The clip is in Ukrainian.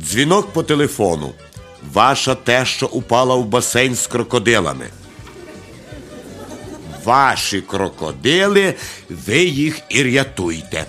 Дзвінок по телефону. Ваша те, що упала в басейн з крокодилами. Ваші крокодили, ви їх і рятуйте.